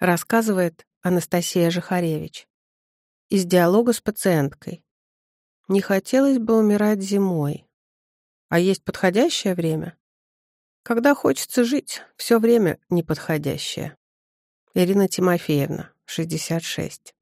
Рассказывает Анастасия Жихаревич Из диалога с пациенткой. Не хотелось бы умирать зимой. А есть подходящее время? Когда хочется жить, все время неподходящее. Ирина Тимофеевна, 66.